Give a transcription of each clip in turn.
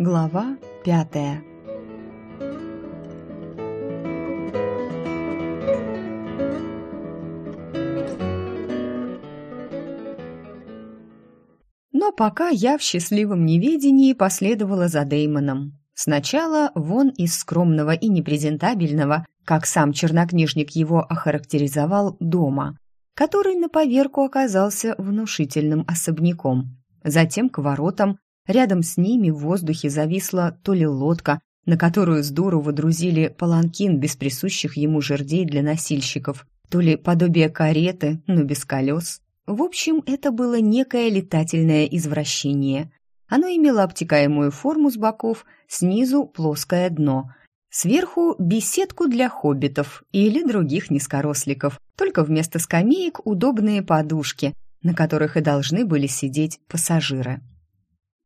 Глава пятая Но пока я в счастливом неведении последовала за Деймоном. Сначала вон из скромного и непрезентабельного, как сам чернокнижник его охарактеризовал, дома, который на поверку оказался внушительным особняком. Затем к воротам, рядом с ними в воздухе зависла то ли лодка, на которую здорово водрузили паланкин без присущих ему жердей для носильщиков, то ли подобие кареты, но без колес. В общем, это было некое летательное извращение. Оно имело обтекаемую форму с боков, снизу плоское дно, Сверху беседку для хоббитов или других низкоросликов, только вместо скамеек удобные подушки, на которых и должны были сидеть пассажиры.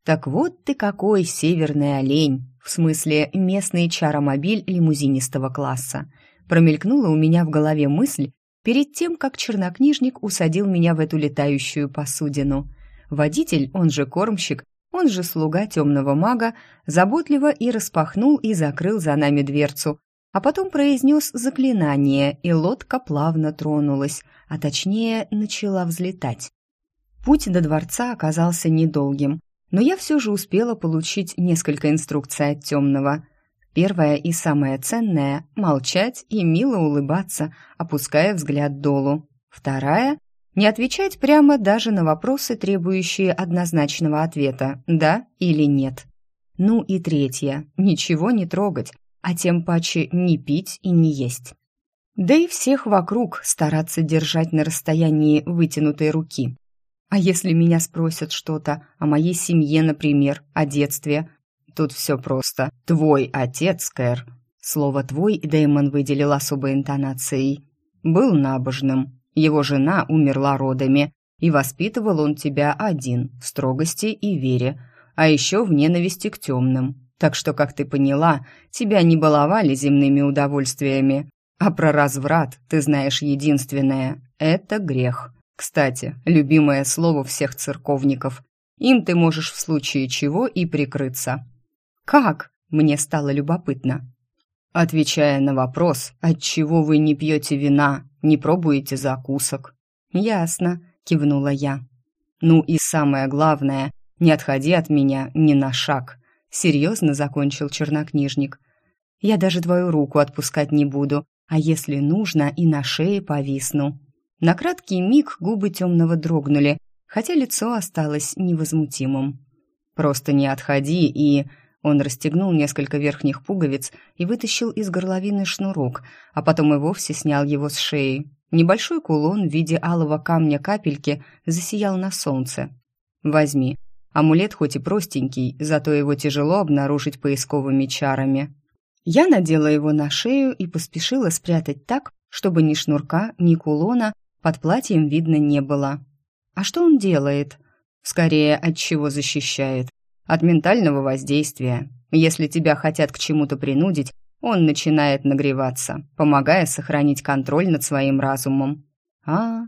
Так вот ты какой северный олень, в смысле местный чаромобиль лимузинистого класса. Промелькнула у меня в голове мысль перед тем, как чернокнижник усадил меня в эту летающую посудину. Водитель, он же кормщик, он же слуга темного мага, заботливо и распахнул и закрыл за нами дверцу, а потом произнес заклинание, и лодка плавно тронулась, а точнее начала взлетать. Путь до дворца оказался недолгим, но я все же успела получить несколько инструкций от темного. Первое и самое ценное — молчать и мило улыбаться, опуская взгляд долу. Вторая не отвечать прямо даже на вопросы, требующие однозначного ответа «да» или «нет». Ну и третье – ничего не трогать, а тем паче не пить и не есть. Да и всех вокруг стараться держать на расстоянии вытянутой руки. А если меня спросят что-то о моей семье, например, о детстве, тут все просто. «Твой отец, Кэр». Слово «твой» Дэймон выделил особой интонацией. «Был набожным, его жена умерла родами, и воспитывал он тебя один, в строгости и вере, а еще в ненависти к темным. Так что, как ты поняла, тебя не баловали земными удовольствиями. А про разврат ты знаешь единственное – это грех. Кстати, любимое слово всех церковников. Им ты можешь в случае чего и прикрыться. «Как?» – мне стало любопытно. Отвечая на вопрос, отчего вы не пьете вина, не пробуете закусок. Ясно, кивнула я. Ну и самое главное, не отходи от меня ни на шаг. Серьезно закончил чернокнижник. Я даже твою руку отпускать не буду, а если нужно, и на шее повисну. На краткий миг губы темного дрогнули, хотя лицо осталось невозмутимым. Просто не отходи и он расстегнул несколько верхних пуговиц и вытащил из горловины шнурок, а потом и вовсе снял его с шеи. Небольшой кулон в виде алого камня капельки засиял на солнце. «Возьми. Амулет хоть и простенький, зато его тяжело обнаружить поисковыми чарами». Я надела его на шею и поспешила спрятать так, чтобы ни шнурка, ни кулона под платьем видно не было. А что он делает? Скорее, от чего защищает. От ментального воздействия. Если тебя хотят к чему-то принудить, он начинает нагреваться, помогая сохранить контроль над своим разумом. А,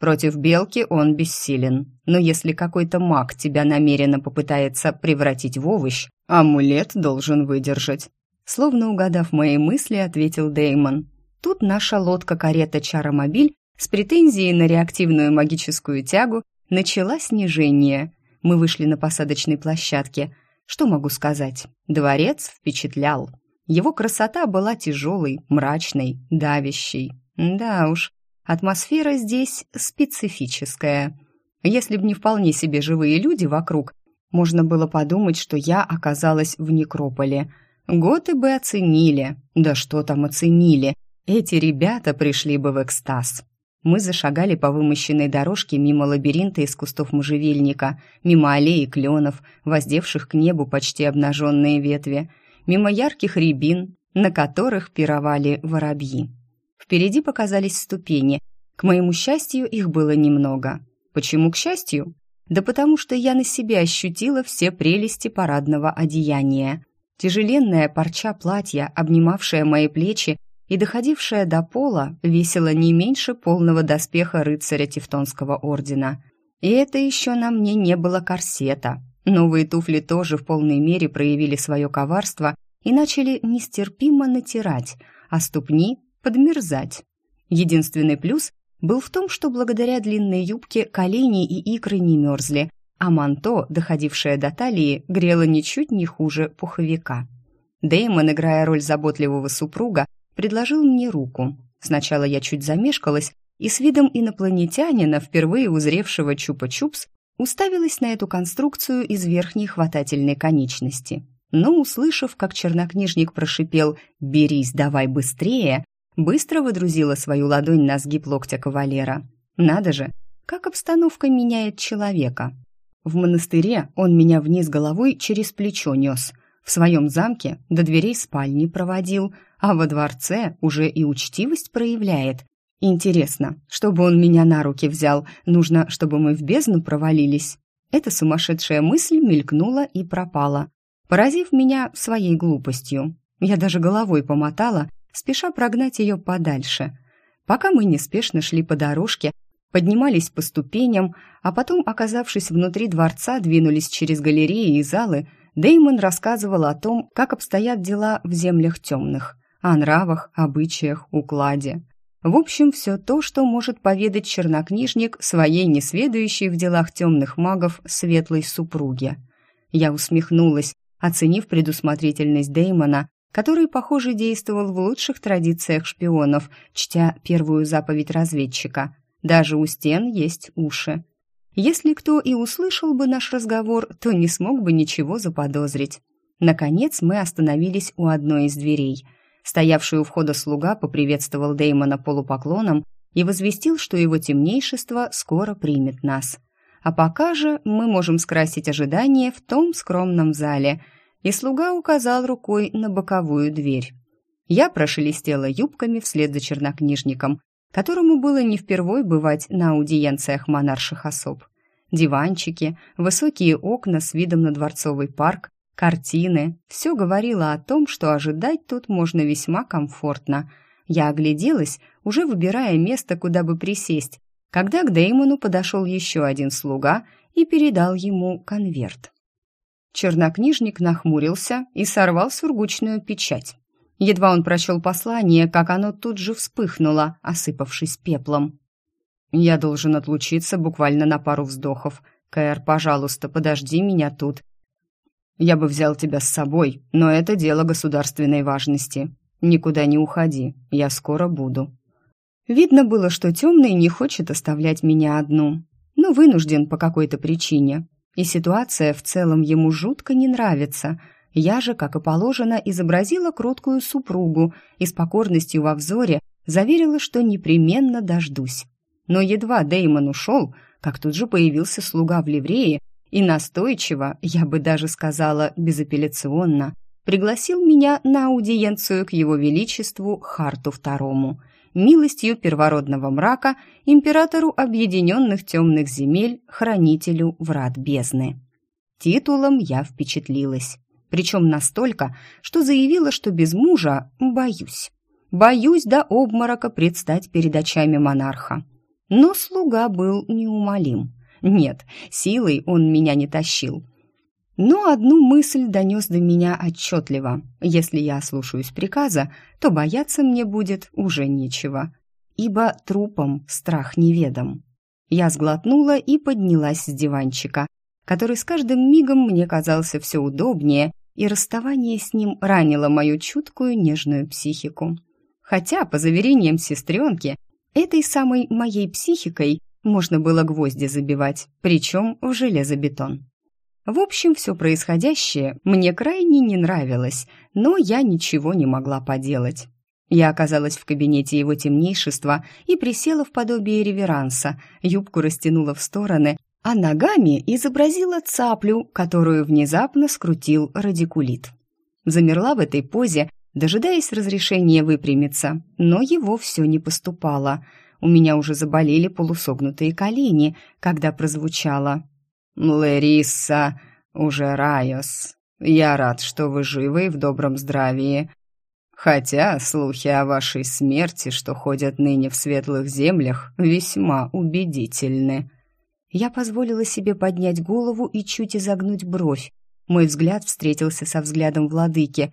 против белки он бессилен. Но если какой-то маг тебя намеренно попытается превратить в овощ, амулет должен выдержать. Словно угадав мои мысли, ответил Деймон. Тут наша лодка-карета Чаромобиль с претензией на реактивную магическую тягу начала снижение, мы вышли на посадочной площадке. Что могу сказать? Дворец впечатлял. Его красота была тяжелой, мрачной, давящей. Да уж, атмосфера здесь специфическая. Если б не вполне себе живые люди вокруг, можно было подумать, что я оказалась в некрополе. Готы бы оценили. Да что там оценили? Эти ребята пришли бы в экстаз. Мы зашагали по вымощенной дорожке мимо лабиринта из кустов можжевельника, мимо аллеи кленов, воздевших к небу почти обнаженные ветви, мимо ярких рябин, на которых пировали воробьи. Впереди показались ступени. К моему счастью, их было немного. Почему к счастью? Да потому что я на себе ощутила все прелести парадного одеяния. Тяжеленная парча платья, обнимавшая мои плечи, и доходившая до пола весила не меньше полного доспеха рыцаря Тевтонского ордена. И это еще на мне не было корсета. Новые туфли тоже в полной мере проявили свое коварство и начали нестерпимо натирать, а ступни подмерзать. Единственный плюс был в том, что благодаря длинной юбке колени и икры не мерзли, а манто, доходившее до талии, грело ничуть не хуже пуховика. Дэймон, играя роль заботливого супруга, предложил мне руку. Сначала я чуть замешкалась и с видом инопланетянина, впервые узревшего чупа-чупс, уставилась на эту конструкцию из верхней хватательной конечности. Но, услышав, как чернокнижник прошипел «Берись, давай быстрее!», быстро выдрузила свою ладонь на сгиб локтя кавалера. Надо же, как обстановка меняет человека. В монастыре он меня вниз головой через плечо нес. В своем замке до дверей спальни проводил, а во дворце уже и учтивость проявляет. Интересно, чтобы он меня на руки взял, нужно, чтобы мы в бездну провалились. Эта сумасшедшая мысль мелькнула и пропала, поразив меня своей глупостью. Я даже головой помотала, спеша прогнать ее подальше. Пока мы неспешно шли по дорожке, поднимались по ступеням, а потом, оказавшись внутри дворца, двинулись через галереи и залы, Деймон рассказывал о том, как обстоят дела в землях темных, о нравах, обычаях, укладе. В общем, все то, что может поведать чернокнижник своей несведущей в делах темных магов светлой супруге. Я усмехнулась, оценив предусмотрительность Деймона который, похоже, действовал в лучших традициях шпионов, чтя первую заповедь разведчика. Даже у стен есть уши. Если кто и услышал бы наш разговор, то не смог бы ничего заподозрить. Наконец мы остановились у одной из дверей. Стоявший у входа слуга поприветствовал Деймона полупоклоном и возвестил, что его темнейшество скоро примет нас. А пока же мы можем скрасить ожидание в том скромном зале – и слуга указал рукой на боковую дверь. Я прошелестела юбками вслед за чернокнижником, которому было не впервой бывать на аудиенциях монарших особ. Диванчики, высокие окна с видом на дворцовый парк, картины – все говорило о том, что ожидать тут можно весьма комфортно. Я огляделась, уже выбирая место, куда бы присесть, когда к Деймону подошел еще один слуга и передал ему конверт. Чернокнижник нахмурился и сорвал сургучную печать. Едва он прочел послание, как оно тут же вспыхнуло, осыпавшись пеплом. «Я должен отлучиться буквально на пару вздохов. Кэр, пожалуйста, подожди меня тут. Я бы взял тебя с собой, но это дело государственной важности. Никуда не уходи, я скоро буду». Видно было, что темный не хочет оставлять меня одну, но вынужден по какой-то причине и ситуация в целом ему жутко не нравится. Я же, как и положено, изобразила кроткую супругу и с покорностью во взоре заверила, что непременно дождусь. Но едва Деймон ушел, как тут же появился слуга в ливрее и настойчиво, я бы даже сказала безапелляционно, пригласил меня на аудиенцию к его величеству Харту Второму – милостью первородного мрака императору объединенных темных земель, хранителю врат бездны. Титулом я впечатлилась, причем настолько, что заявила, что без мужа боюсь. Боюсь до обморока предстать перед очами монарха. Но слуга был неумолим. Нет, силой он меня не тащил, но одну мысль донес до меня отчетливо. Если я слушаюсь приказа, то бояться мне будет уже нечего, ибо трупом страх неведом. Я сглотнула и поднялась с диванчика, который с каждым мигом мне казался все удобнее, и расставание с ним ранило мою чуткую нежную психику. Хотя, по заверениям сестренки, этой самой моей психикой можно было гвозди забивать, причем в железобетон. В общем, все происходящее мне крайне не нравилось, но я ничего не могла поделать. Я оказалась в кабинете его темнейшества и присела в подобие реверанса, юбку растянула в стороны, а ногами изобразила цаплю, которую внезапно скрутил радикулит. Замерла в этой позе, дожидаясь разрешения выпрямиться, но его все не поступало. У меня уже заболели полусогнутые колени, когда прозвучало «Лариса, уже Райос, я рад, что вы живы и в добром здравии. Хотя слухи о вашей смерти, что ходят ныне в светлых землях, весьма убедительны». Я позволила себе поднять голову и чуть изогнуть бровь. Мой взгляд встретился со взглядом владыки,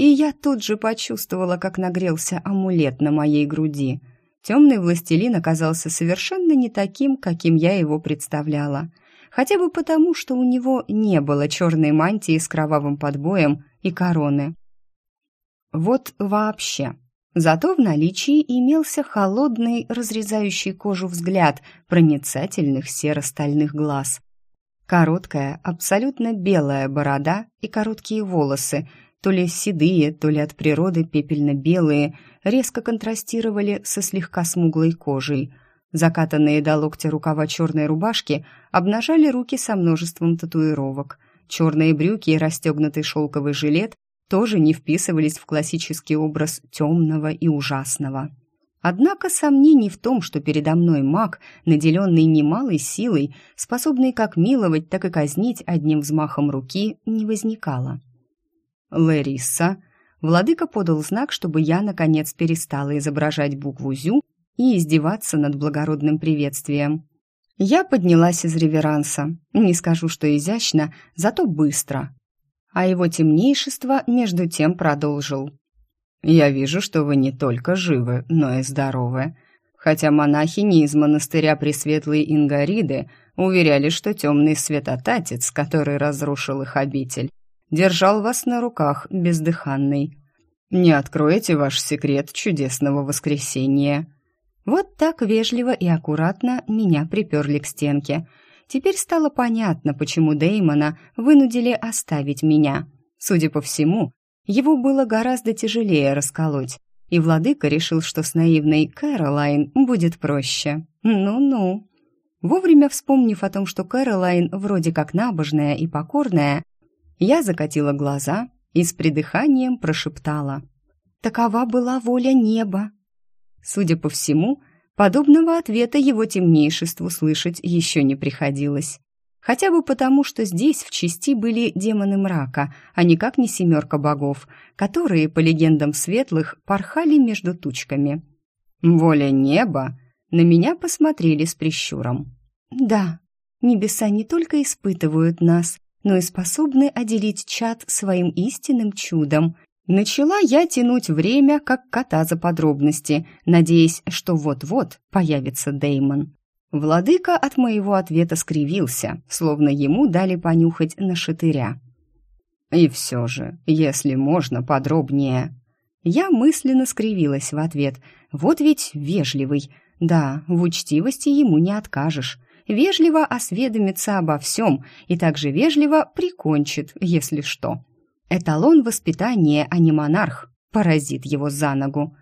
и я тут же почувствовала, как нагрелся амулет на моей груди. Темный властелин оказался совершенно не таким, каким я его представляла. Хотя бы потому, что у него не было черной мантии с кровавым подбоем и короны. Вот вообще. Зато в наличии имелся холодный, разрезающий кожу взгляд проницательных серо-стальных глаз. Короткая, абсолютно белая борода и короткие волосы, то ли седые, то ли от природы пепельно-белые, резко контрастировали со слегка смуглой кожей. Закатанные до локтя рукава черной рубашки обнажали руки со множеством татуировок. Черные брюки и расстегнутый шелковый жилет тоже не вписывались в классический образ темного и ужасного. Однако сомнений в том, что передо мной маг, наделенный немалой силой, способный как миловать, так и казнить одним взмахом руки, не возникало. «Лариса», владыка подал знак, чтобы я, наконец, перестала изображать букву «зю» и издеваться над благородным приветствием. Я поднялась из реверанса. Не скажу, что изящно, зато быстро. А его темнейшество между тем продолжил. «Я вижу, что вы не только живы, но и здоровы. Хотя монахини из монастыря Пресветлой Ингариды уверяли, что темный светотатец, который разрушил их обитель, держал вас на руках, бездыханный. Не откроете ваш секрет чудесного воскресения». Вот так вежливо и аккуратно меня приперли к стенке. Теперь стало понятно, почему Деймона вынудили оставить меня. Судя по всему, его было гораздо тяжелее расколоть, и владыка решил, что с наивной Кэролайн будет проще. Ну-ну. Вовремя вспомнив о том, что Кэролайн вроде как набожная и покорная, я закатила глаза и с придыханием прошептала. «Такова была воля неба». Судя по всему, подобного ответа его темнейшеству слышать еще не приходилось. Хотя бы потому, что здесь в части были демоны мрака, а никак не семерка богов, которые, по легендам светлых, порхали между тучками. «Воля неба!» На меня посмотрели с прищуром. «Да, небеса не только испытывают нас, но и способны отделить чад своим истинным чудом. Начала я тянуть время, как кота за подробности, надеясь, что вот-вот появится Деймон. Владыка от моего ответа скривился, словно ему дали понюхать на шатыря. «И все же, если можно, подробнее». Я мысленно скривилась в ответ. «Вот ведь вежливый. Да, в учтивости ему не откажешь вежливо осведомится обо всем и также вежливо прикончит, если что. Эталон воспитания, а не монарх, поразит его за ногу.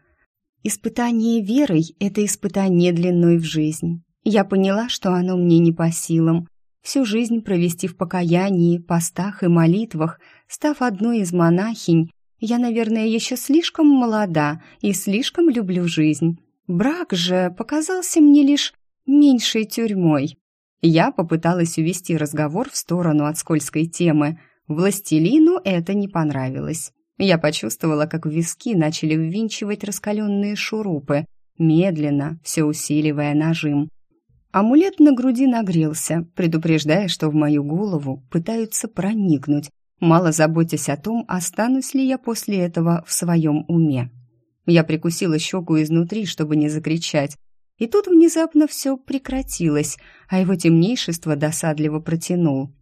Испытание верой — это испытание длиной в жизнь. Я поняла, что оно мне не по силам. Всю жизнь провести в покаянии, постах и молитвах, став одной из монахинь, я, наверное, еще слишком молода и слишком люблю жизнь. Брак же показался мне лишь меньшей тюрьмой. Я попыталась увести разговор в сторону от скользкой темы. Властелину это не понравилось. Я почувствовала, как в виски начали ввинчивать раскаленные шурупы, медленно, все усиливая нажим. Амулет на груди нагрелся, предупреждая, что в мою голову пытаются проникнуть, мало заботясь о том, останусь ли я после этого в своем уме. Я прикусила щеку изнутри, чтобы не закричать, и тут внезапно все прекратилось, а его темнейшество досадливо протянул.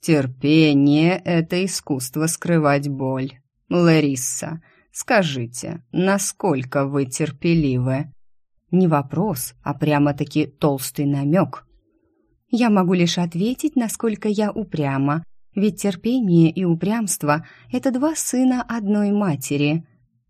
«Терпение — это искусство скрывать боль. Лариса, скажите, насколько вы терпеливы?» Не вопрос, а прямо-таки толстый намек. Я могу лишь ответить, насколько я упряма, ведь терпение и упрямство — это два сына одной матери.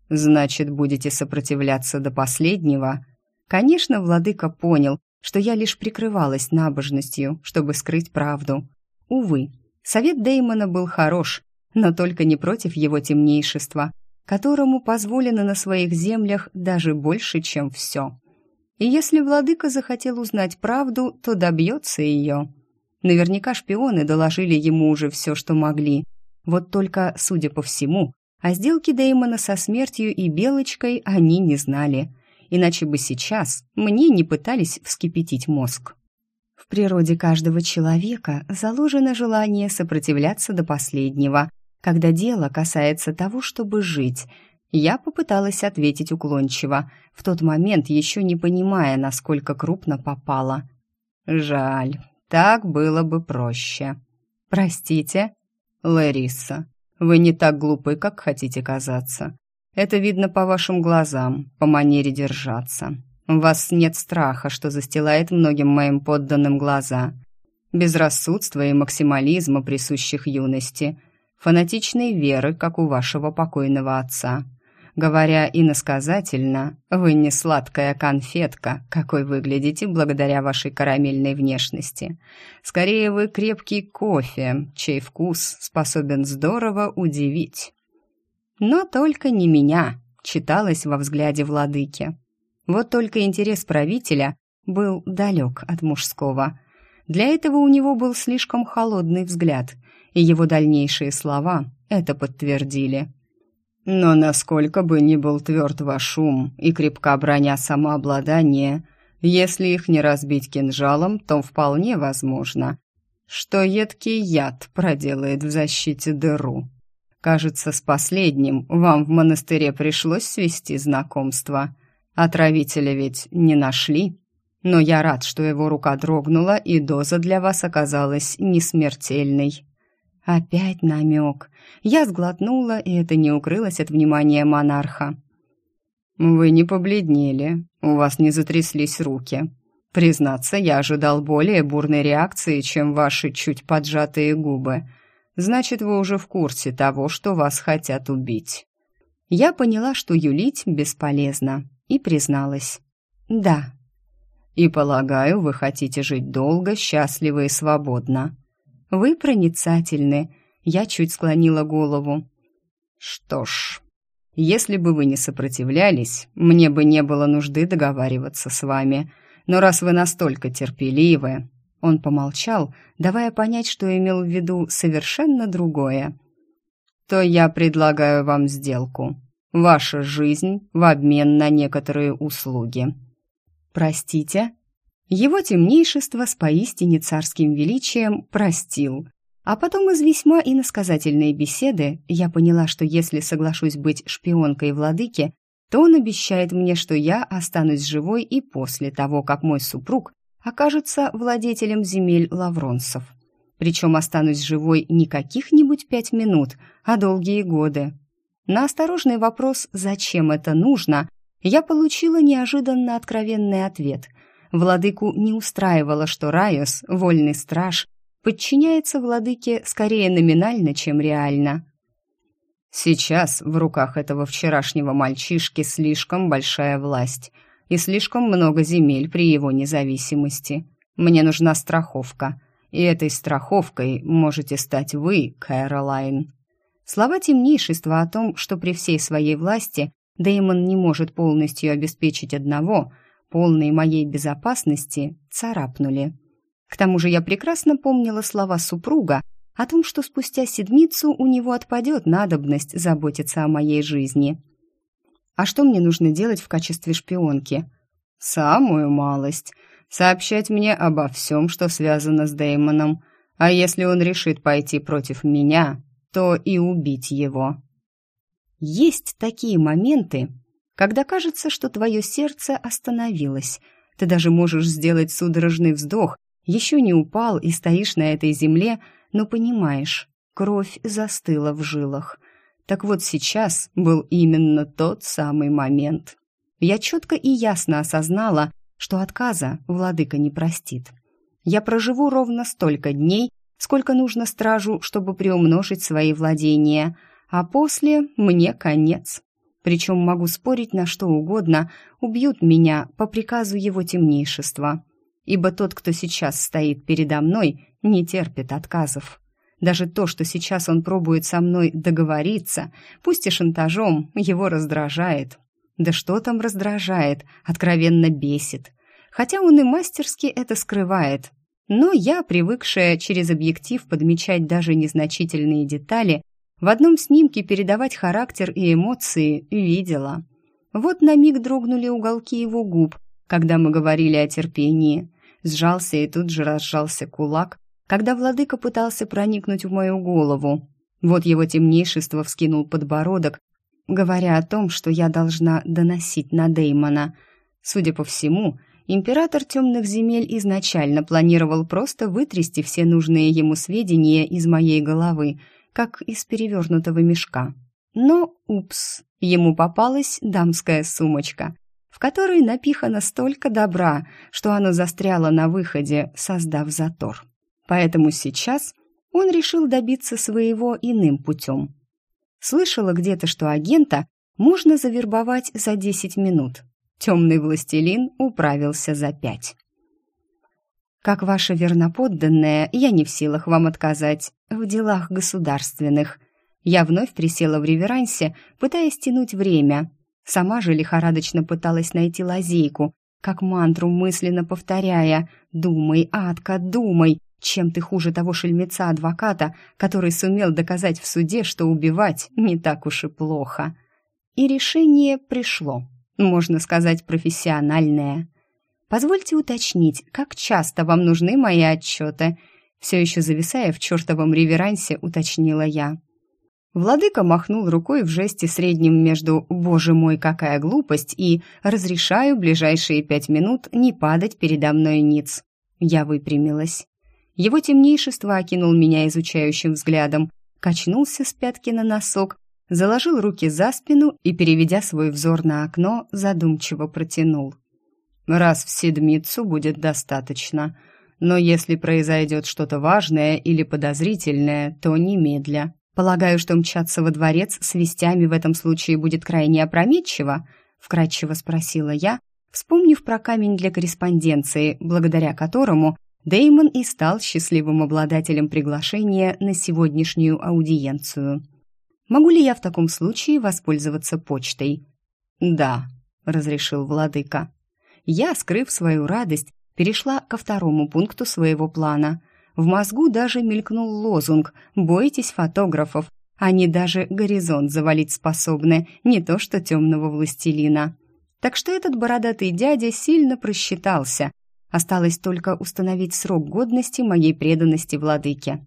Значит, будете сопротивляться до последнего? Конечно, владыка понял, что я лишь прикрывалась набожностью, чтобы скрыть правду. Увы, совет Деймона был хорош, но только не против его темнейшества, которому позволено на своих землях даже больше, чем все. И если владыка захотел узнать правду, то добьется ее. Наверняка шпионы доложили ему уже все, что могли. Вот только, судя по всему, о сделке Деймона со смертью и Белочкой они не знали – иначе бы сейчас мне не пытались вскипятить мозг. В природе каждого человека заложено желание сопротивляться до последнего, когда дело касается того, чтобы жить. Я попыталась ответить уклончиво, в тот момент еще не понимая, насколько крупно попала. «Жаль, так было бы проще». «Простите?» «Лариса, вы не так глупы, как хотите казаться. Это видно по вашим глазам, по манере держаться. У вас нет страха, что застилает многим моим подданным глаза. Безрассудства и максимализма, присущих юности. Фанатичной веры, как у вашего покойного отца. Говоря иносказательно, вы не сладкая конфетка, какой выглядите благодаря вашей карамельной внешности. Скорее, вы крепкий кофе, чей вкус способен здорово удивить. Но только не меня, читалось во взгляде владыки. Вот только интерес правителя был далек от мужского. Для этого у него был слишком холодный взгляд, и его дальнейшие слова это подтвердили. Но насколько бы ни был тверд ваш ум и крепка броня самообладания, если их не разбить кинжалом, то вполне возможно, что едкий яд проделает в защите дыру. Кажется, с последним вам в монастыре пришлось свести знакомство. Отравителя ведь не нашли, но я рад, что его рука дрогнула, и доза для вас оказалась несмертельной». Опять намек. Я сглотнула, и это не укрылось от внимания монарха. «Вы не побледнели, у вас не затряслись руки. Признаться, я ожидал более бурной реакции, чем ваши чуть поджатые губы. Значит, вы уже в курсе того, что вас хотят убить». Я поняла, что юлить бесполезно и призналась. «Да». «И полагаю, вы хотите жить долго, счастливо и свободно». «Вы проницательны», — я чуть склонила голову. «Что ж, если бы вы не сопротивлялись, мне бы не было нужды договариваться с вами. Но раз вы настолько терпеливы...» Он помолчал, давая понять, что имел в виду совершенно другое. «То я предлагаю вам сделку ваша жизнь в обмен на некоторые услуги». «Простите?» Его темнейшество с поистине царским величием простил. А потом из весьма иносказательной беседы я поняла, что если соглашусь быть шпионкой владыки, то он обещает мне, что я останусь живой и после того, как мой супруг окажется владетелем земель лавронцев. Причем останусь живой не каких-нибудь пять минут, а долгие годы. На осторожный вопрос «зачем это нужно?» я получила неожиданно откровенный ответ. Владыку не устраивало, что Райос, вольный страж, подчиняется владыке скорее номинально, чем реально. Сейчас в руках этого вчерашнего мальчишки слишком большая власть и слишком много земель при его независимости. Мне нужна страховка, и этой страховкой можете стать вы, Кэролайн. Слова темнейшества о том, что при всей своей власти Дэймон не может полностью обеспечить одного, полной моей безопасности, царапнули. К тому же я прекрасно помнила слова супруга о том, что спустя седмицу у него отпадет надобность заботиться о моей жизни. А что мне нужно делать в качестве шпионки? Самую малость. Сообщать мне обо всем, что связано с Дэймоном. А если он решит пойти против меня, то и убить его. Есть такие моменты, когда кажется, что твое сердце остановилось. Ты даже можешь сделать судорожный вздох, еще не упал и стоишь на этой земле, но понимаешь, кровь застыла в жилах. Так вот сейчас был именно тот самый момент. Я четко и ясно осознала, что отказа владыка не простит. Я проживу ровно столько дней, сколько нужно стражу, чтобы приумножить свои владения, а после мне конец. Причем могу спорить на что угодно, убьют меня по приказу его темнейшества. Ибо тот, кто сейчас стоит передо мной, не терпит отказов. Даже то, что сейчас он пробует со мной договориться, пусть и шантажом, его раздражает. Да что там раздражает, откровенно бесит. Хотя он и мастерски это скрывает, но я, привыкшая через объектив подмечать даже незначительные детали, в одном снимке передавать характер и эмоции видела. Вот на миг дрогнули уголки его губ, когда мы говорили о терпении. сжался и тут же разжался кулак, когда владыка пытался проникнуть в мою голову. Вот его темнейшество вскинул подбородок, говоря о том, что я должна доносить на Деймона. Судя по всему, император темных земель изначально планировал просто вытрясти все нужные ему сведения из моей головы, как из перевернутого мешка. Но, упс, ему попалась дамская сумочка, в которой напихано столько добра, что оно застряло на выходе, создав затор. Поэтому сейчас он решил добиться своего иным путем. Слышала где-то, что агента можно завербовать за 10 минут. Темный властелин управился за пять. Как ваша верноподданная, я не в силах вам отказать в делах государственных. Я вновь присела в реверансе, пытаясь тянуть время. Сама же лихорадочно пыталась найти лазейку, как мантру мысленно повторяя «Думай, Адка, думай!» Чем ты хуже того шельмеца-адвоката, который сумел доказать в суде, что убивать не так уж и плохо? И решение пришло, можно сказать, профессиональное. Позвольте уточнить, как часто вам нужны мои отчеты? Все еще зависая в чертовом реверансе, уточнила я. Владыка махнул рукой в жесте среднем между «Боже мой, какая глупость!» и «Разрешаю ближайшие пять минут не падать передо мной ниц». Я выпрямилась. Его темнейшество окинул меня изучающим взглядом, качнулся с пятки на носок, заложил руки за спину и, переведя свой взор на окно, задумчиво протянул. «Раз в седмицу будет достаточно, но если произойдет что-то важное или подозрительное, то немедля. Полагаю, что мчаться во дворец с вестями в этом случае будет крайне опрометчиво?» — вкратчиво спросила я, вспомнив про камень для корреспонденции, благодаря которому Деймон и стал счастливым обладателем приглашения на сегодняшнюю аудиенцию. Могу ли я в таком случае воспользоваться почтой? Да, разрешил владыка. Я, скрыв свою радость, перешла ко второму пункту своего плана. В мозгу даже мелькнул лозунг «Бойтесь фотографов», они даже горизонт завалить способны, не то что темного властелина. Так что этот бородатый дядя сильно просчитался, Осталось только установить срок годности моей преданности владыке.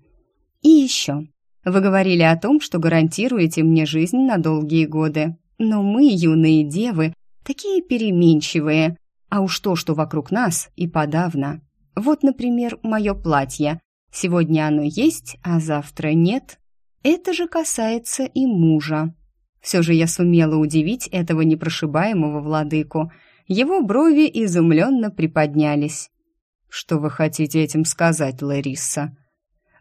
И еще. Вы говорили о том, что гарантируете мне жизнь на долгие годы. Но мы, юные девы, такие переменчивые. А уж то, что вокруг нас, и подавно. Вот, например, мое платье. Сегодня оно есть, а завтра нет. Это же касается и мужа. Все же я сумела удивить этого непрошибаемого владыку – его брови изумленно приподнялись. «Что вы хотите этим сказать, Лариса?»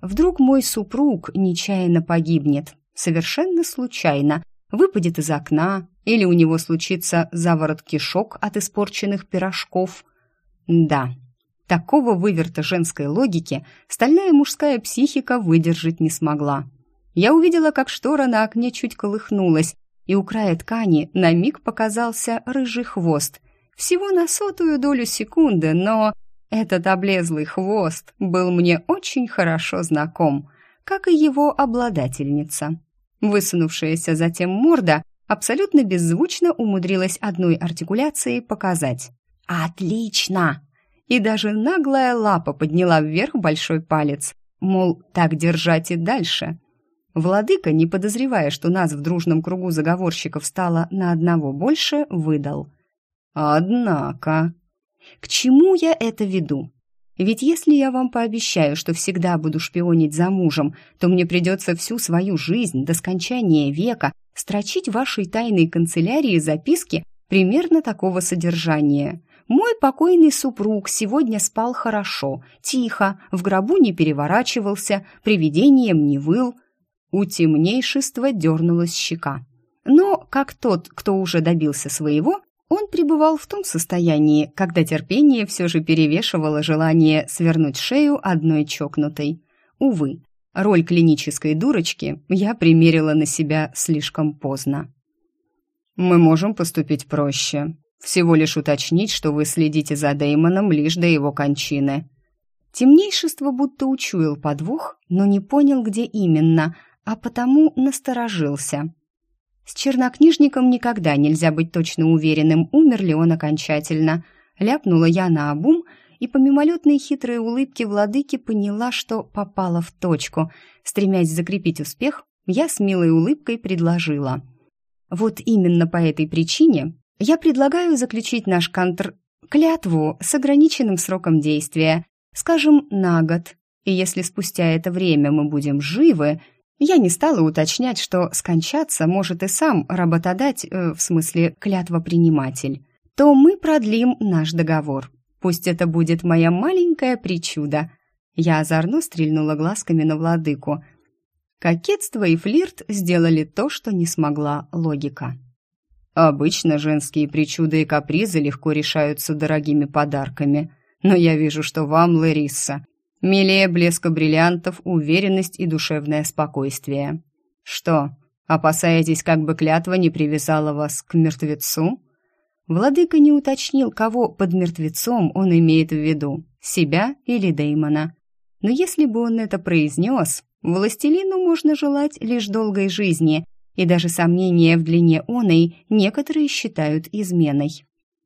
«Вдруг мой супруг нечаянно погибнет, совершенно случайно, выпадет из окна, или у него случится заворот кишок от испорченных пирожков?» «Да, такого выверта женской логики стальная мужская психика выдержать не смогла. Я увидела, как штора на окне чуть колыхнулась, и у края ткани на миг показался рыжий хвост — всего на сотую долю секунды, но этот облезлый хвост был мне очень хорошо знаком, как и его обладательница. Высунувшаяся затем морда абсолютно беззвучно умудрилась одной артикуляцией показать «Отлично!» И даже наглая лапа подняла вверх большой палец, мол, так держать и дальше. Владыка, не подозревая, что нас в дружном кругу заговорщиков стало на одного больше, выдал – Однако, к чему я это веду? Ведь если я вам пообещаю, что всегда буду шпионить за мужем, то мне придется всю свою жизнь до скончания века строчить в вашей тайной канцелярии записки примерно такого содержания. Мой покойный супруг сегодня спал хорошо, тихо, в гробу не переворачивался, привидением не выл. У темнейшества дернулась щека. Но, как тот, кто уже добился своего, он пребывал в том состоянии, когда терпение все же перевешивало желание свернуть шею одной чокнутой. Увы, роль клинической дурочки я примерила на себя слишком поздно. «Мы можем поступить проще. Всего лишь уточнить, что вы следите за Деймоном лишь до его кончины». Темнейшество будто учуял подвох, но не понял, где именно, а потому насторожился. С чернокнижником никогда нельзя быть точно уверенным, умер ли он окончательно. Ляпнула я на обум и по мимолетной хитрой улыбке владыки поняла, что попала в точку. Стремясь закрепить успех, я с милой улыбкой предложила. «Вот именно по этой причине я предлагаю заключить наш контр... клятву с ограниченным сроком действия, скажем, на год. И если спустя это время мы будем живы, я не стала уточнять, что скончаться может и сам работодать, э, в смысле клятвоприниматель, то мы продлим наш договор. Пусть это будет моя маленькая причуда. Я озорно стрельнула глазками на владыку. Кокетство и флирт сделали то, что не смогла логика. Обычно женские причуды и капризы легко решаются дорогими подарками, но я вижу, что вам, Лариса, милее блеска бриллиантов, уверенность и душевное спокойствие. Что, опасаетесь, как бы клятва не привязала вас к мертвецу? Владыка не уточнил, кого под мертвецом он имеет в виду, себя или Деймона. Но если бы он это произнес, властелину можно желать лишь долгой жизни, и даже сомнения в длине оной некоторые считают изменой.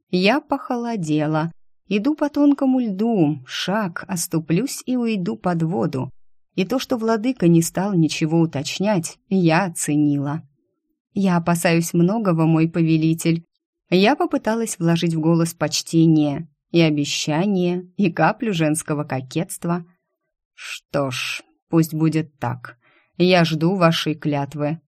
Я похолодела, иду по тонкому льду, шаг, оступлюсь и уйду под воду. И то, что владыка не стал ничего уточнять, я оценила. Я опасаюсь многого, мой повелитель, я попыталась вложить в голос почтение и обещание, и каплю женского кокетства. Что ж, пусть будет так. Я жду вашей клятвы.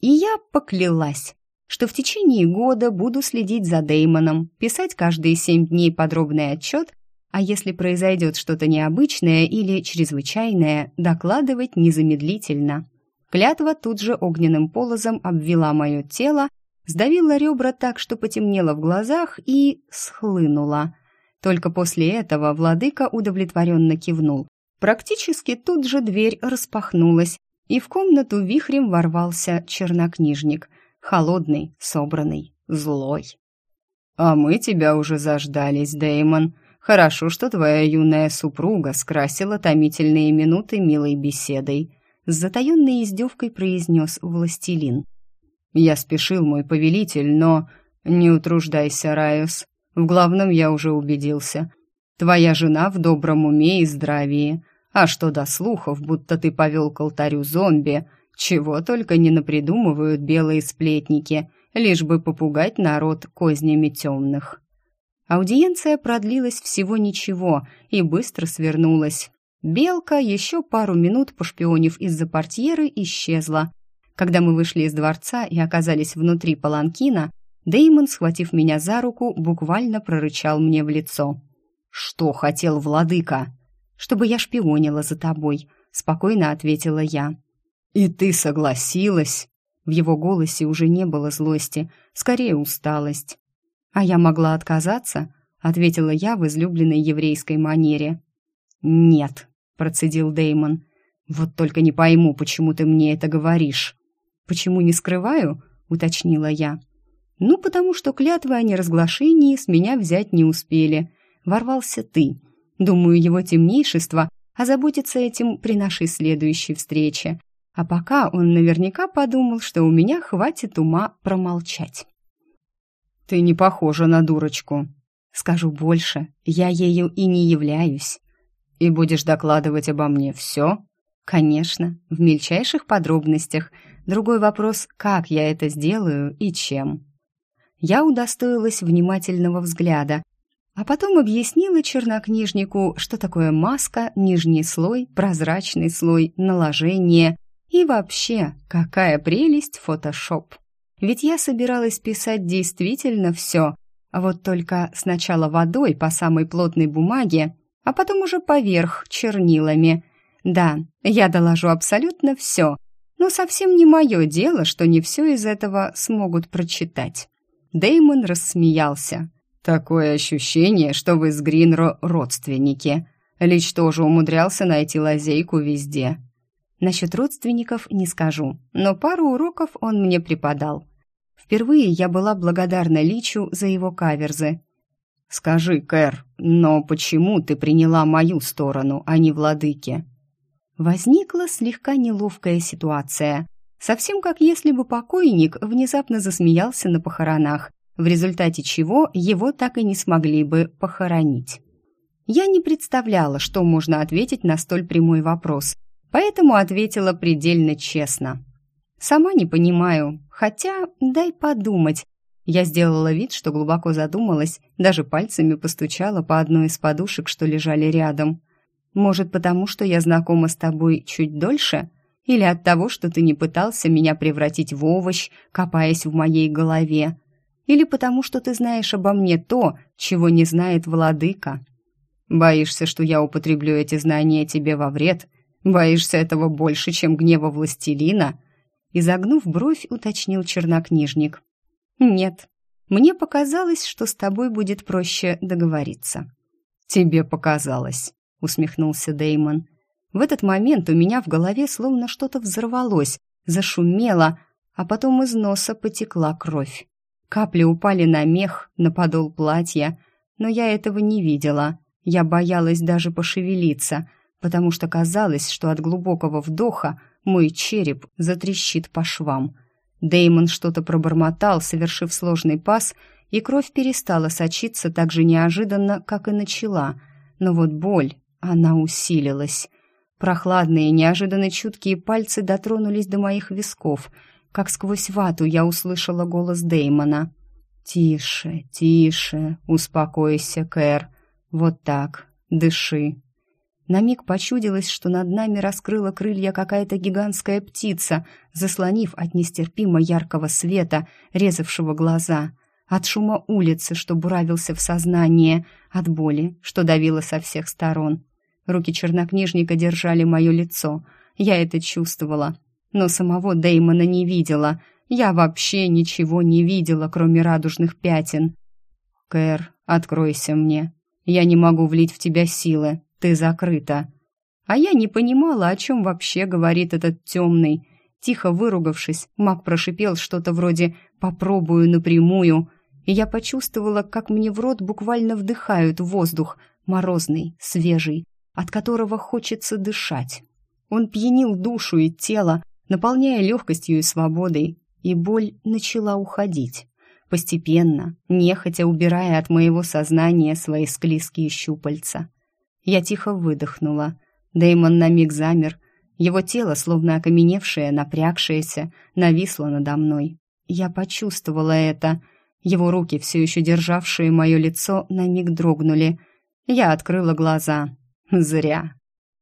И я поклялась, что в течение года буду следить за Деймоном, писать каждые семь дней подробный отчет, а если произойдет что-то необычное или чрезвычайное, докладывать незамедлительно. Клятва тут же огненным полозом обвела мое тело, сдавила ребра так, что потемнело в глазах и схлынула. Только после этого владыка удовлетворенно кивнул. Практически тут же дверь распахнулась, и в комнату вихрем ворвался чернокнижник, холодный, собранный, злой. «А мы тебя уже заждались, Дэймон. Хорошо, что твоя юная супруга скрасила томительные минуты милой беседой», с затаенной издевкой произнес властелин. Я спешил, мой повелитель, но... Не утруждайся, Райос. В главном я уже убедился. Твоя жена в добром уме и здравии. А что до слухов, будто ты повел к алтарю зомби, чего только не напридумывают белые сплетники, лишь бы попугать народ кознями темных. Аудиенция продлилась всего ничего и быстро свернулась. Белка, еще пару минут пошпионив из-за портьеры, исчезла, когда мы вышли из дворца и оказались внутри паланкина, Деймон, схватив меня за руку, буквально прорычал мне в лицо. «Что хотел владыка?» «Чтобы я шпионила за тобой», — спокойно ответила я. «И ты согласилась?» В его голосе уже не было злости, скорее усталость. «А я могла отказаться?» — ответила я в излюбленной еврейской манере. «Нет», — процедил Деймон. «Вот только не пойму, почему ты мне это говоришь». «Почему не скрываю?» — уточнила я. «Ну, потому что клятвы о неразглашении с меня взять не успели. Ворвался ты. Думаю, его темнейшество озаботится этим при нашей следующей встрече. А пока он наверняка подумал, что у меня хватит ума промолчать». «Ты не похожа на дурочку». «Скажу больше, я ею и не являюсь». «И будешь докладывать обо мне все?» «Конечно, в мельчайших подробностях», Другой вопрос, как я это сделаю и чем. Я удостоилась внимательного взгляда, а потом объяснила чернокнижнику, что такое маска, нижний слой, прозрачный слой, наложение и вообще, какая прелесть фотошоп. Ведь я собиралась писать действительно все, а вот только сначала водой по самой плотной бумаге, а потом уже поверх чернилами. Да, я доложу абсолютно все, но совсем не мое дело, что не все из этого смогут прочитать. Деймон рассмеялся. «Такое ощущение, что вы с Гринро родственники. Лич тоже умудрялся найти лазейку везде». Насчет родственников не скажу, но пару уроков он мне преподал. Впервые я была благодарна Личу за его каверзы. «Скажи, Кэр, но почему ты приняла мою сторону, а не владыки?» Возникла слегка неловкая ситуация. Совсем как если бы покойник внезапно засмеялся на похоронах, в результате чего его так и не смогли бы похоронить. Я не представляла, что можно ответить на столь прямой вопрос, поэтому ответила предельно честно. «Сама не понимаю, хотя дай подумать». Я сделала вид, что глубоко задумалась, даже пальцами постучала по одной из подушек, что лежали рядом. «Может, потому что я знакома с тобой чуть дольше?» Или от того, что ты не пытался меня превратить в овощ, копаясь в моей голове? Или потому, что ты знаешь обо мне то, чего не знает владыка? Боишься, что я употреблю эти знания тебе во вред? Боишься этого больше, чем гнева властелина?» Изогнув бровь, уточнил чернокнижник. «Нет, мне показалось, что с тобой будет проще договориться». «Тебе показалось», — усмехнулся Деймон. В этот момент у меня в голове словно что-то взорвалось, зашумело, а потом из носа потекла кровь. Капли упали на мех, на подол платья, но я этого не видела. Я боялась даже пошевелиться, потому что казалось, что от глубокого вдоха мой череп затрещит по швам. Деймон что-то пробормотал, совершив сложный пас, и кровь перестала сочиться так же неожиданно, как и начала. Но вот боль, она усилилась. Прохладные, неожиданно чуткие пальцы дотронулись до моих висков. Как сквозь вату я услышала голос Деймона. «Тише, тише, успокойся, Кэр. Вот так, дыши». На миг почудилось, что над нами раскрыла крылья какая-то гигантская птица, заслонив от нестерпимо яркого света, резавшего глаза, от шума улицы, что буравился в сознание, от боли, что давило со всех сторон. Руки чернокнижника держали мое лицо. Я это чувствовала. Но самого Дэймона не видела. Я вообще ничего не видела, кроме радужных пятен. «Кэр, откройся мне. Я не могу влить в тебя силы. Ты закрыта». А я не понимала, о чем вообще говорит этот темный. Тихо выругавшись, маг прошипел что-то вроде «попробую напрямую», и я почувствовала, как мне в рот буквально вдыхают воздух, морозный, свежий, от которого хочется дышать. Он пьянил душу и тело, наполняя легкостью и свободой, и боль начала уходить, постепенно, нехотя убирая от моего сознания свои склизкие щупальца. Я тихо выдохнула. Дэймон на миг замер, его тело, словно окаменевшее, напрягшееся, нависло надо мной. Я почувствовала это. Его руки, все еще державшие мое лицо, на миг дрогнули. Я открыла глаза. Зря.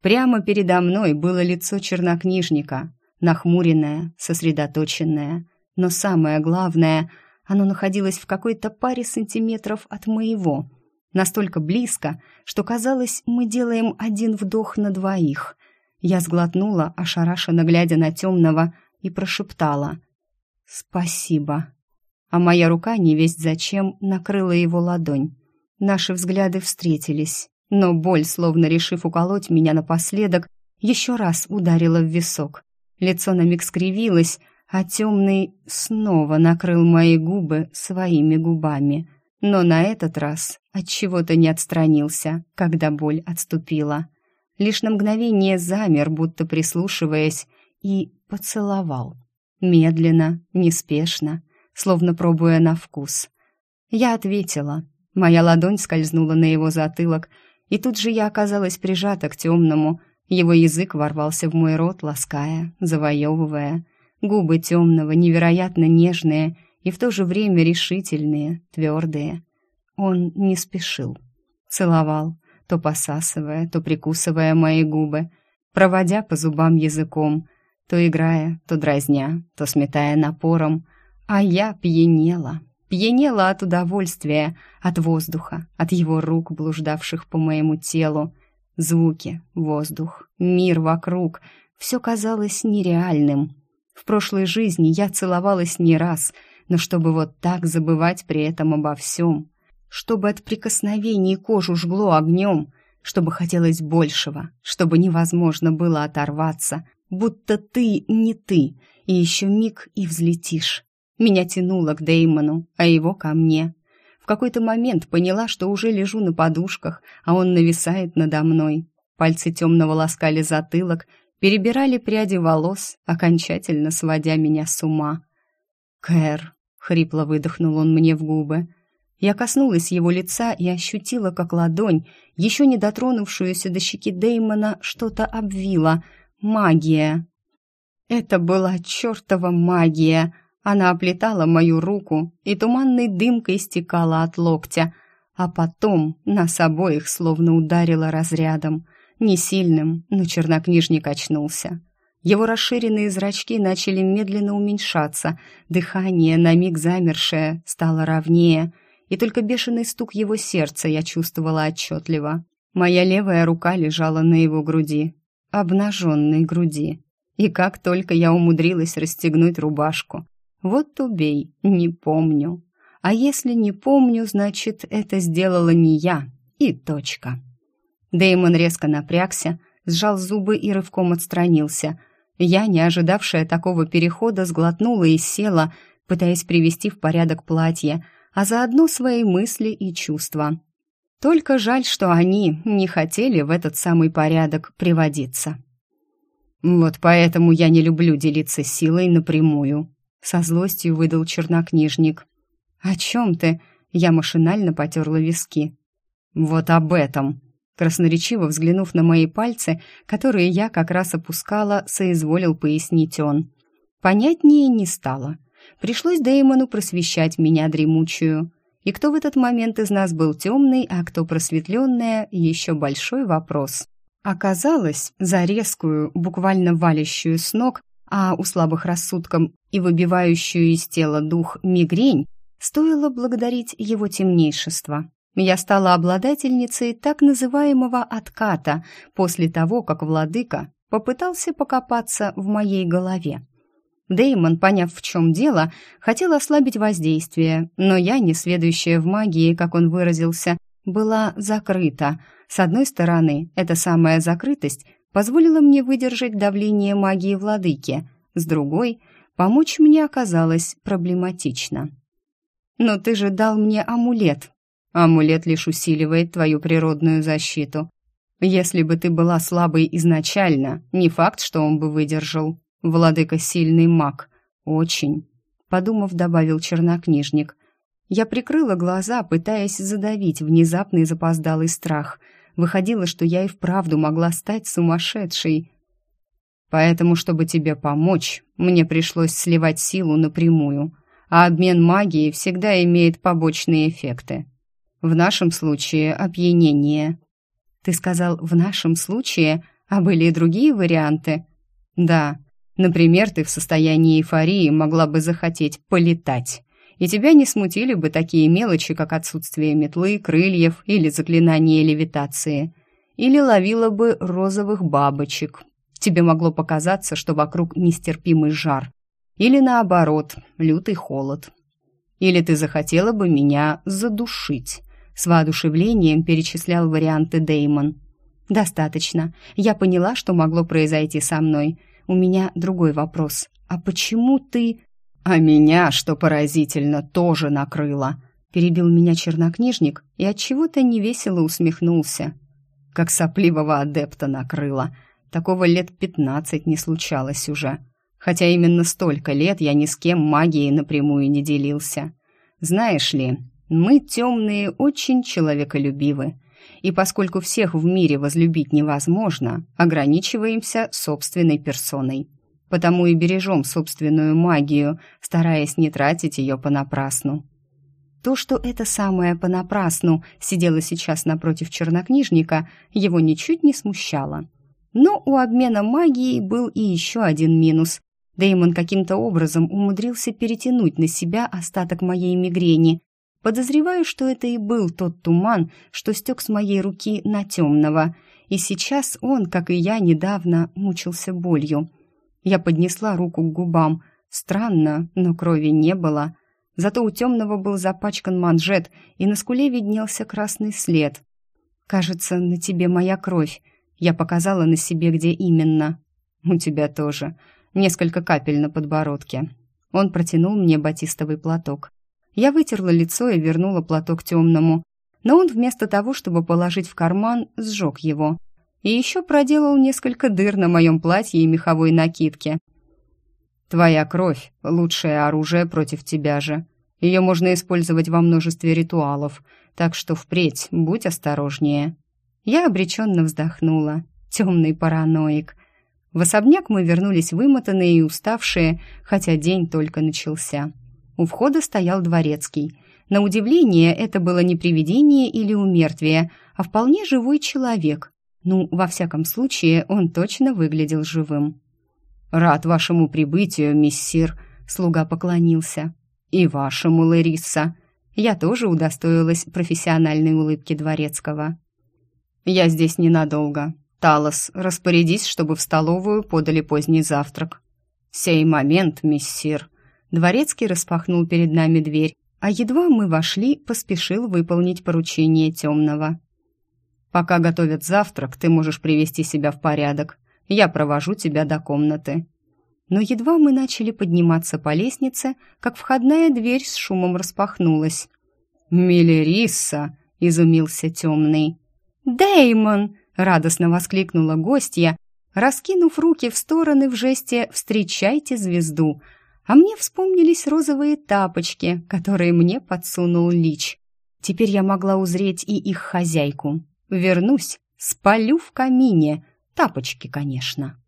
Прямо передо мной было лицо чернокнижника, нахмуренное, сосредоточенное. Но самое главное, оно находилось в какой-то паре сантиметров от моего. Настолько близко, что казалось, мы делаем один вдох на двоих. Я сглотнула, ошарашенно глядя на темного, и прошептала «Спасибо». А моя рука, невесть зачем, накрыла его ладонь. Наши взгляды встретились. Но боль, словно решив уколоть меня напоследок, еще раз ударила в висок. Лицо на миг скривилось, а темный снова накрыл мои губы своими губами. Но на этот раз от чего-то не отстранился, когда боль отступила. Лишь на мгновение замер, будто прислушиваясь, и поцеловал. Медленно, неспешно, словно пробуя на вкус. Я ответила. Моя ладонь скользнула на его затылок, и тут же я оказалась прижата к темному. Его язык ворвался в мой рот, лаская, завоевывая. Губы темного, невероятно нежные и в то же время решительные, твердые. Он не спешил. Целовал, то посасывая, то прикусывая мои губы, проводя по зубам языком, то играя, то дразня, то сметая напором. А я пьянела, пьянела от удовольствия, от воздуха, от его рук, блуждавших по моему телу. Звуки, воздух, мир вокруг — все казалось нереальным. В прошлой жизни я целовалась не раз, но чтобы вот так забывать при этом обо всем, чтобы от прикосновений кожу жгло огнем, чтобы хотелось большего, чтобы невозможно было оторваться, будто ты не ты, и еще миг и взлетишь. Меня тянуло к Деймону, а его ко мне. В какой-то момент поняла, что уже лежу на подушках, а он нависает надо мной. Пальцы темного ласкали затылок, перебирали пряди волос, окончательно сводя меня с ума. «Кэр», — хрипло выдохнул он мне в губы. Я коснулась его лица и ощутила, как ладонь, еще не дотронувшуюся до щеки Деймона, что-то обвила. Магия. Это была чертова магия. Она оплетала мою руку, и туманной дымкой стекала от локтя, а потом нас обоих словно ударило разрядом. Не сильным, но чернокнижник очнулся. Его расширенные зрачки начали медленно уменьшаться, дыхание, на миг замершее, стало ровнее, и только бешеный стук его сердца я чувствовала отчетливо. Моя левая рука лежала на его груди, обнаженной груди. И как только я умудрилась расстегнуть рубашку. Вот убей, не помню. А если не помню, значит, это сделала не я. И точка. Деймон резко напрягся, сжал зубы и рывком отстранился. Я, не ожидавшая такого перехода, сглотнула и села, пытаясь привести в порядок платье, а заодно свои мысли и чувства. Только жаль, что они не хотели в этот самый порядок приводиться. «Вот поэтому я не люблю делиться силой напрямую», — со злостью выдал чернокнижник. «О чем ты?» — я машинально потерла виски. «Вот об этом», красноречиво взглянув на мои пальцы, которые я как раз опускала, соизволил пояснить он. Понятнее не стало. Пришлось Дэймону просвещать меня дремучую. И кто в этот момент из нас был темный, а кто просветленная, еще большой вопрос. Оказалось, за резкую, буквально валящую с ног, а у слабых рассудком и выбивающую из тела дух мигрень, стоило благодарить его темнейшество. Я стала обладательницей так называемого отката после того, как владыка попытался покопаться в моей голове. Деймон, поняв, в чем дело, хотел ослабить воздействие, но я, не сведущая в магии, как он выразился, была закрыта — с одной стороны, эта самая закрытость позволила мне выдержать давление магии владыки, с другой, помочь мне оказалось проблематично. «Но ты же дал мне амулет». «Амулет лишь усиливает твою природную защиту. Если бы ты была слабой изначально, не факт, что он бы выдержал. Владыка сильный маг. Очень», — подумав, добавил чернокнижник. Я прикрыла глаза, пытаясь задавить внезапный запоздалый страх — Выходило, что я и вправду могла стать сумасшедшей. Поэтому, чтобы тебе помочь, мне пришлось сливать силу напрямую, а обмен магией всегда имеет побочные эффекты. В нашем случае опьянение. Ты сказал «в нашем случае», а были и другие варианты? Да. Например, ты в состоянии эйфории могла бы захотеть полетать и тебя не смутили бы такие мелочи, как отсутствие метлы, крыльев или заклинание левитации. Или ловила бы розовых бабочек. Тебе могло показаться, что вокруг нестерпимый жар. Или наоборот, лютый холод. Или ты захотела бы меня задушить. С воодушевлением перечислял варианты Деймон. «Достаточно. Я поняла, что могло произойти со мной. У меня другой вопрос. А почему ты...» «А меня, что поразительно, тоже накрыло», — перебил меня чернокнижник и от чего то невесело усмехнулся. Как сопливого адепта накрыло. Такого лет пятнадцать не случалось уже. Хотя именно столько лет я ни с кем магией напрямую не делился. Знаешь ли, мы темные очень человеколюбивы. И поскольку всех в мире возлюбить невозможно, ограничиваемся собственной персоной потому и бережем собственную магию, стараясь не тратить ее понапрасну. То, что это самое понапрасну сидело сейчас напротив чернокнижника, его ничуть не смущало. Но у обмена магией был и еще один минус. Дэймон каким-то образом умудрился перетянуть на себя остаток моей мигрени. Подозреваю, что это и был тот туман, что стек с моей руки на темного. И сейчас он, как и я недавно, мучился болью – я поднесла руку к губам. Странно, но крови не было. Зато у темного был запачкан манжет, и на скуле виднелся красный след. «Кажется, на тебе моя кровь». Я показала на себе, где именно. «У тебя тоже. Несколько капель на подбородке». Он протянул мне батистовый платок. Я вытерла лицо и вернула платок темному. Но он вместо того, чтобы положить в карман, сжег его и еще проделал несколько дыр на моем платье и меховой накидке. «Твоя кровь — лучшее оружие против тебя же. Ее можно использовать во множестве ритуалов, так что впредь будь осторожнее». Я обреченно вздохнула. Темный параноик. В особняк мы вернулись вымотанные и уставшие, хотя день только начался. У входа стоял дворецкий. На удивление, это было не привидение или умертвие, а вполне живой человек. Ну, во всяком случае, он точно выглядел живым. «Рад вашему прибытию, миссир», — слуга поклонился. «И вашему, Лариса». Я тоже удостоилась профессиональной улыбки дворецкого. «Я здесь ненадолго. Талос, распорядись, чтобы в столовую подали поздний завтрак». «Сей момент, миссир». Дворецкий распахнул перед нами дверь, а едва мы вошли, поспешил выполнить поручение темного. «Пока готовят завтрак, ты можешь привести себя в порядок. Я провожу тебя до комнаты». Но едва мы начали подниматься по лестнице, как входная дверь с шумом распахнулась. «Миллерисса!» — изумился темный. Деймон! радостно воскликнула гостья, раскинув руки в стороны в жесте «Встречайте звезду!» А мне вспомнились розовые тапочки, которые мне подсунул Лич. Теперь я могла узреть и их хозяйку. Вернусь, спалю в камине. Тапочки, конечно.